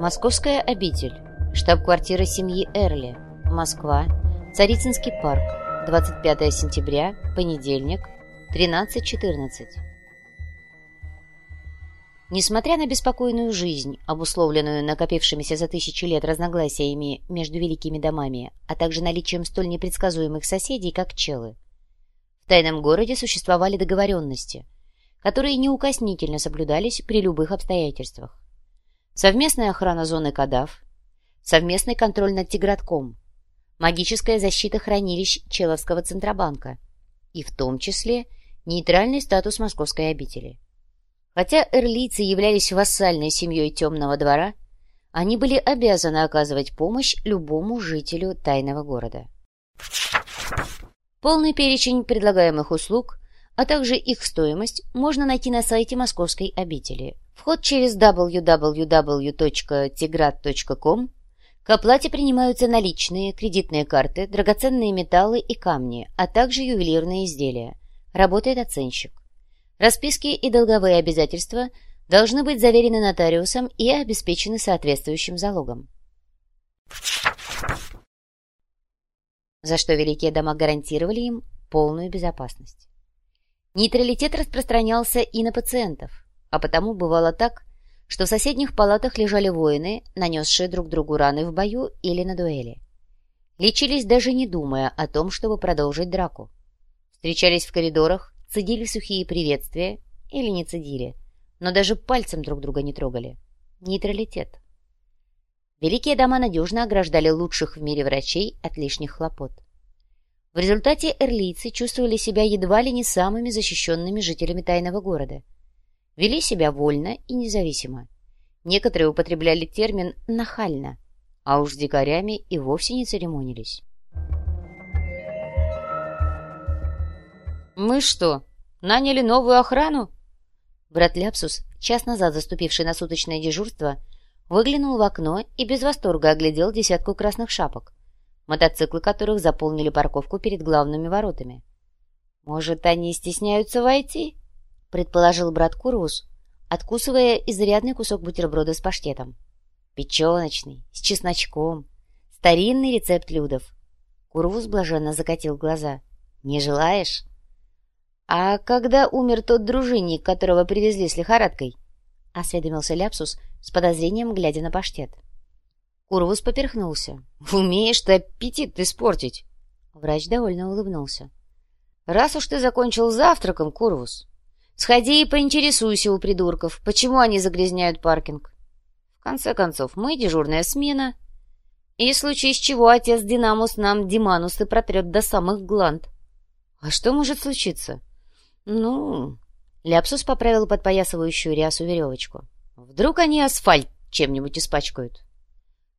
Московская обитель. Штаб-квартира семьи Эрли. Москва. Царицынский парк. 25 сентября. Понедельник. 13.14. Несмотря на беспокойную жизнь, обусловленную накопившимися за тысячи лет разногласиями между великими домами, а также наличием столь непредсказуемых соседей, как челы, в тайном городе существовали договоренности, которые неукоснительно соблюдались при любых обстоятельствах. Совместная охрана зоны Кадав, совместный контроль над Тигратком, магическая защита хранилищ Человского Центробанка и в том числе нейтральный статус Московской обители. Хотя эрлийцы являлись вассальной семьей Темного двора, они были обязаны оказывать помощь любому жителю тайного города. Полный перечень предлагаемых услуг, а также их стоимость можно найти на сайте Московской обители. Вход через www.tigrat.com к оплате принимаются наличные, кредитные карты, драгоценные металлы и камни, а также ювелирные изделия. Работает оценщик. Расписки и долговые обязательства должны быть заверены нотариусом и обеспечены соответствующим залогом. За что великие дома гарантировали им полную безопасность. Нейтралитет распространялся и на пациентов, а потому бывало так, что в соседних палатах лежали воины, нанесшие друг другу раны в бою или на дуэли. Лечились даже не думая о том, чтобы продолжить драку. Встречались в коридорах, цедили сухие приветствия или не цедили, но даже пальцем друг друга не трогали. Нейтралитет. Великие дома надежно ограждали лучших в мире врачей от лишних хлопот. В результате эрлийцы чувствовали себя едва ли не самыми защищенными жителями тайного города – вели себя вольно и независимо. Некоторые употребляли термин «нахально», а уж с дикарями и вовсе не церемонились. «Мы что, наняли новую охрану?» Брат Ляпсус, час назад заступивший на суточное дежурство, выглянул в окно и без восторга оглядел десятку красных шапок, мотоциклы которых заполнили парковку перед главными воротами. «Может, они стесняются войти?» Предположил брат Курус, откусывая изрядный кусок бутерброда с паштетом. Печеночный, с чесночком. Старинный рецепт Людов. Курвус блаженно закатил глаза. «Не желаешь?» «А когда умер тот дружинник, которого привезли с лихорадкой?» — осведомился Ляпсус с подозрением, глядя на паштет. Курвус поперхнулся. «Умеешь ты аппетит испортить!» Врач довольно улыбнулся. «Раз уж ты закончил завтраком, Курвус, Сходи и поинтересуйся у придурков, почему они загрязняют паркинг. В конце концов, мы дежурная смена. И в с чего отец Динамус нам Диманусы протрет до самых гланд. А что может случиться? Ну... Ляпсус поправил подпоясывающую рясу веревочку. Вдруг они асфальт чем-нибудь испачкают.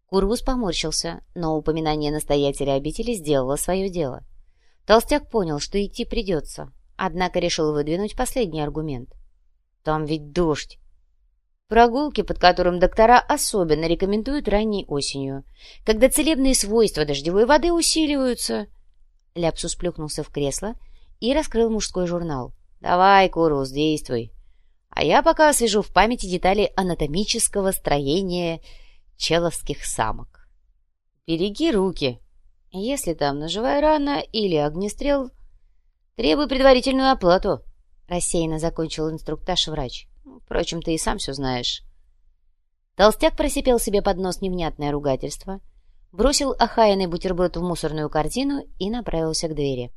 Курвус поморщился, но упоминание настоятеля обители сделало свое дело. Толстяк понял, что идти придется, Однако решил выдвинуть последний аргумент. Там ведь дождь. Прогулки, под которым доктора особенно рекомендуют ранней осенью, когда целебные свойства дождевой воды усиливаются. Ляпсус плюхнулся в кресло и раскрыл мужской журнал. «Давай, Курус, действуй. А я пока освежу в памяти детали анатомического строения человских самок. Береги руки. Если там ножевая рана или огнестрел, «Требуй предварительную оплату», — рассеянно закончил инструктаж врач. «Впрочем, ты и сам все знаешь». Толстяк просипел себе под нос невнятное ругательство, бросил охаянный бутерброд в мусорную корзину и направился к двери.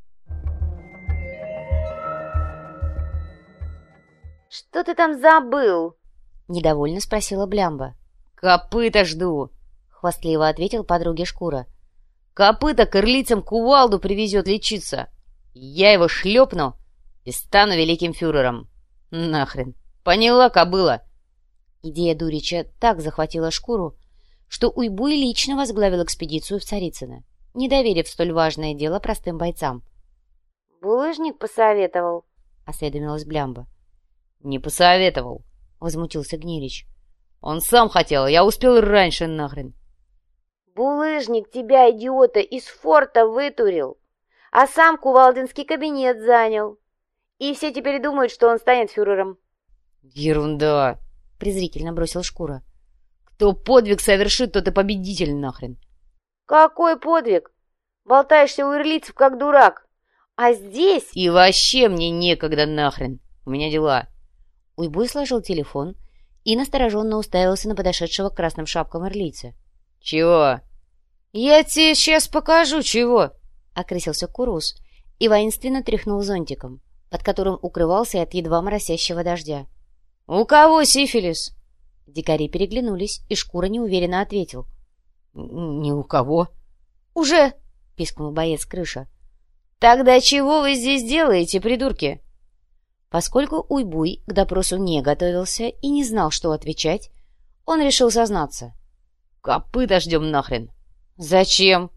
«Что ты там забыл?» — недовольно спросила Блямба. «Копыта жду!» — хвастливо ответил подруге Шкура. «Копыта к ирлицам кувалду привезет лечиться!» Я его шлепну и стану великим фюрером. Нахрен. Поняла, кобыла. Идея Дурича так захватила шкуру, что Уйбуй лично возглавил экспедицию в Царицыно, не доверив столь важное дело простым бойцам. «Булыжник посоветовал», — осведомилась Блямба. «Не посоветовал», — возмутился Гнилич. «Он сам хотел, я успел раньше нахрен». «Булыжник тебя, идиота, из форта вытурил!» А сам кувалдинский кабинет занял. И все теперь думают, что он станет фюрером. «Ерунда!» — презрительно бросил Шкура. Кто подвиг совершит, тот и победитель нахрен. Какой подвиг? Болтаешься у ирлицев, как дурак. А здесь... И вообще мне некогда нахрен. У меня дела. Уйбуй сложил телефон и настороженно уставился на подошедшего к красным шапкам ирлица. «Чего?» «Я тебе сейчас покажу, чего!» — окрысился Курус и воинственно тряхнул зонтиком, под которым укрывался от едва моросящего дождя. «У кого сифилис?» Дикари переглянулись, и Шкура неуверенно ответил. «Ни у кого». «Уже!» — пискнул боец крыша. «Тогда чего вы здесь делаете, придурки?» Поскольку Уйбуй к допросу не готовился и не знал, что отвечать, он решил сознаться. «Копыта ждем нахрен!» «Зачем?»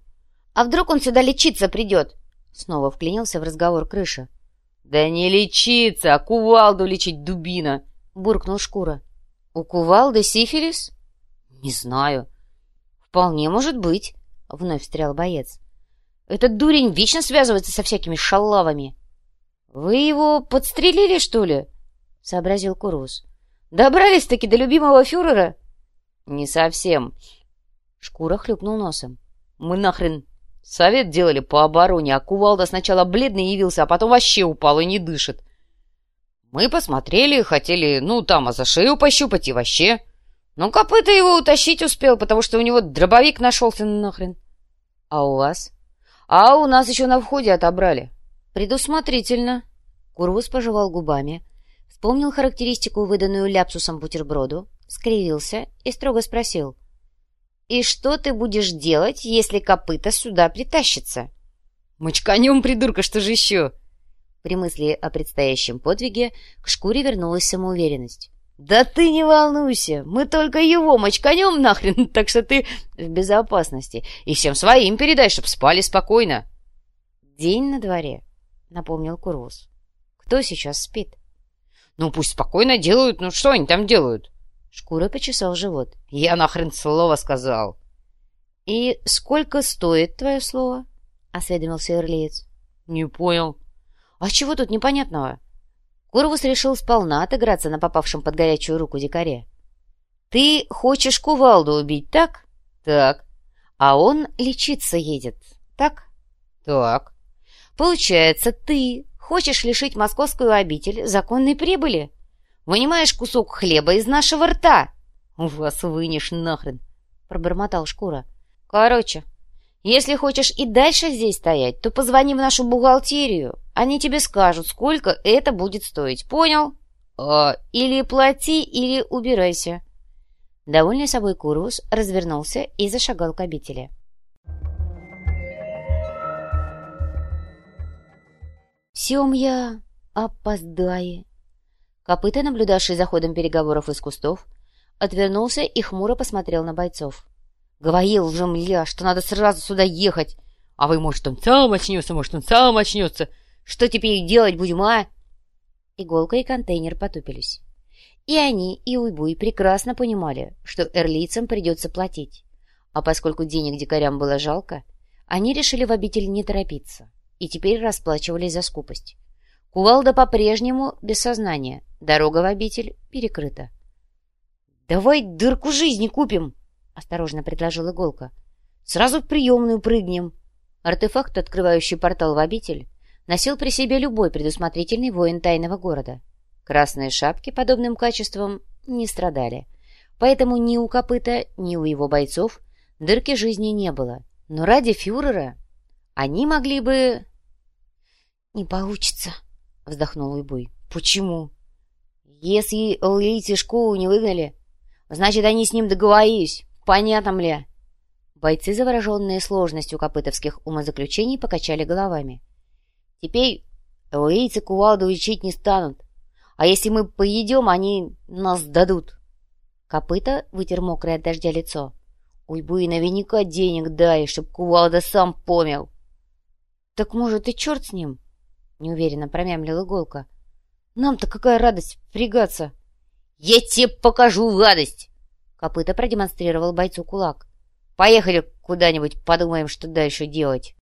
«А вдруг он сюда лечиться придет?» Снова вклинился в разговор крыша. «Да не лечиться, а кувалду лечить, дубина!» Буркнул Шкура. «У кувалды сифилис?» «Не знаю». «Вполне может быть», — вновь встрял боец. «Этот дурень вечно связывается со всякими шалавами». «Вы его подстрелили, что ли?» — сообразил Курус. «Добрались-таки до любимого фюрера?» «Не совсем». Шкура хлюпнул носом. «Мы нахрен совет делали по обороне, а кувалда сначала бледный явился, а потом вообще упал и не дышит. Мы посмотрели, хотели, ну, там, а за шею пощупать и вообще. Но копыта его утащить успел, потому что у него дробовик нашелся нахрен. А у вас? А у нас еще на входе отобрали. Предусмотрительно. Курвус пожевал губами, вспомнил характеристику, выданную ляпсусом бутерброду, скривился и строго спросил. «И что ты будешь делать, если копыта сюда притащится?» «Мочканем, придурка, что же еще?» При мысли о предстоящем подвиге к шкуре вернулась самоуверенность. «Да ты не волнуйся, мы только его мочканем нахрен, так что ты в безопасности. И всем своим передай, чтоб спали спокойно». «День на дворе», — напомнил Курвус. «Кто сейчас спит?» «Ну, пусть спокойно делают, ну что они там делают?» Шкура почесал живот. «Я нахрен слово сказал». «И сколько стоит твое слово?» — осведомился Эрлиец. «Не понял». «А чего тут непонятного?» Курвус решил сполна отыграться на попавшем под горячую руку дикаре. «Ты хочешь кувалду убить, так?» «Так». «А он лечиться едет, так?» «Так». Получается, ты хочешь лишить московскую обитель законной прибыли? Вынимаешь кусок хлеба из нашего рта. У вас вынешь нахрен, пробормотал Шкура. Короче, если хочешь и дальше здесь стоять, то позвони в нашу бухгалтерию. Они тебе скажут, сколько это будет стоить. Понял? А... Или плати, или убирайся. Довольный собой Курвус развернулся и зашагал к обители. Семья, опоздае. Копыта, наблюдавший за ходом переговоров из кустов, отвернулся и хмуро посмотрел на бойцов. «Говорил же, мля, что надо сразу сюда ехать! А вы, может, он сам очнется, может, он сам очнется! Что теперь делать будем, а?» Иголка и контейнер потупились. И они, и Уйбуй прекрасно понимали, что эрлийцам придется платить. А поскольку денег дикарям было жалко, они решили в обитель не торопиться и теперь расплачивались за скупость. Кувалда по-прежнему без сознания, дорога в обитель перекрыта. «Давай дырку жизни купим!» — осторожно предложил Иголка. «Сразу в приемную прыгнем!» Артефакт, открывающий портал в обитель, носил при себе любой предусмотрительный воин тайного города. Красные шапки подобным качеством не страдали, поэтому ни у копыта, ни у его бойцов дырки жизни не было. Но ради фюрера они могли бы... «Не получится», — вздохнул Уйбуй. «Почему?» «Если Лейти школу не выгнали, значит, они с ним договорились. Понятно ли?» Бойцы, завороженные сложностью копытовских умозаключений, покачали головами. «Теперь лейцы кувалду лечить не станут. А если мы поедем, они нас дадут». Копыта вытер мокрое от дождя лицо. «Уйбуй, наверняка денег дай, чтоб кувалда сам помел». «Так, может, и черт с ним?» — неуверенно промямлила иголка. «Нам-то какая радость впрягаться!» «Я тебе покажу радость!» Копыта продемонстрировал бойцу кулак. «Поехали куда-нибудь, подумаем, что дальше делать!»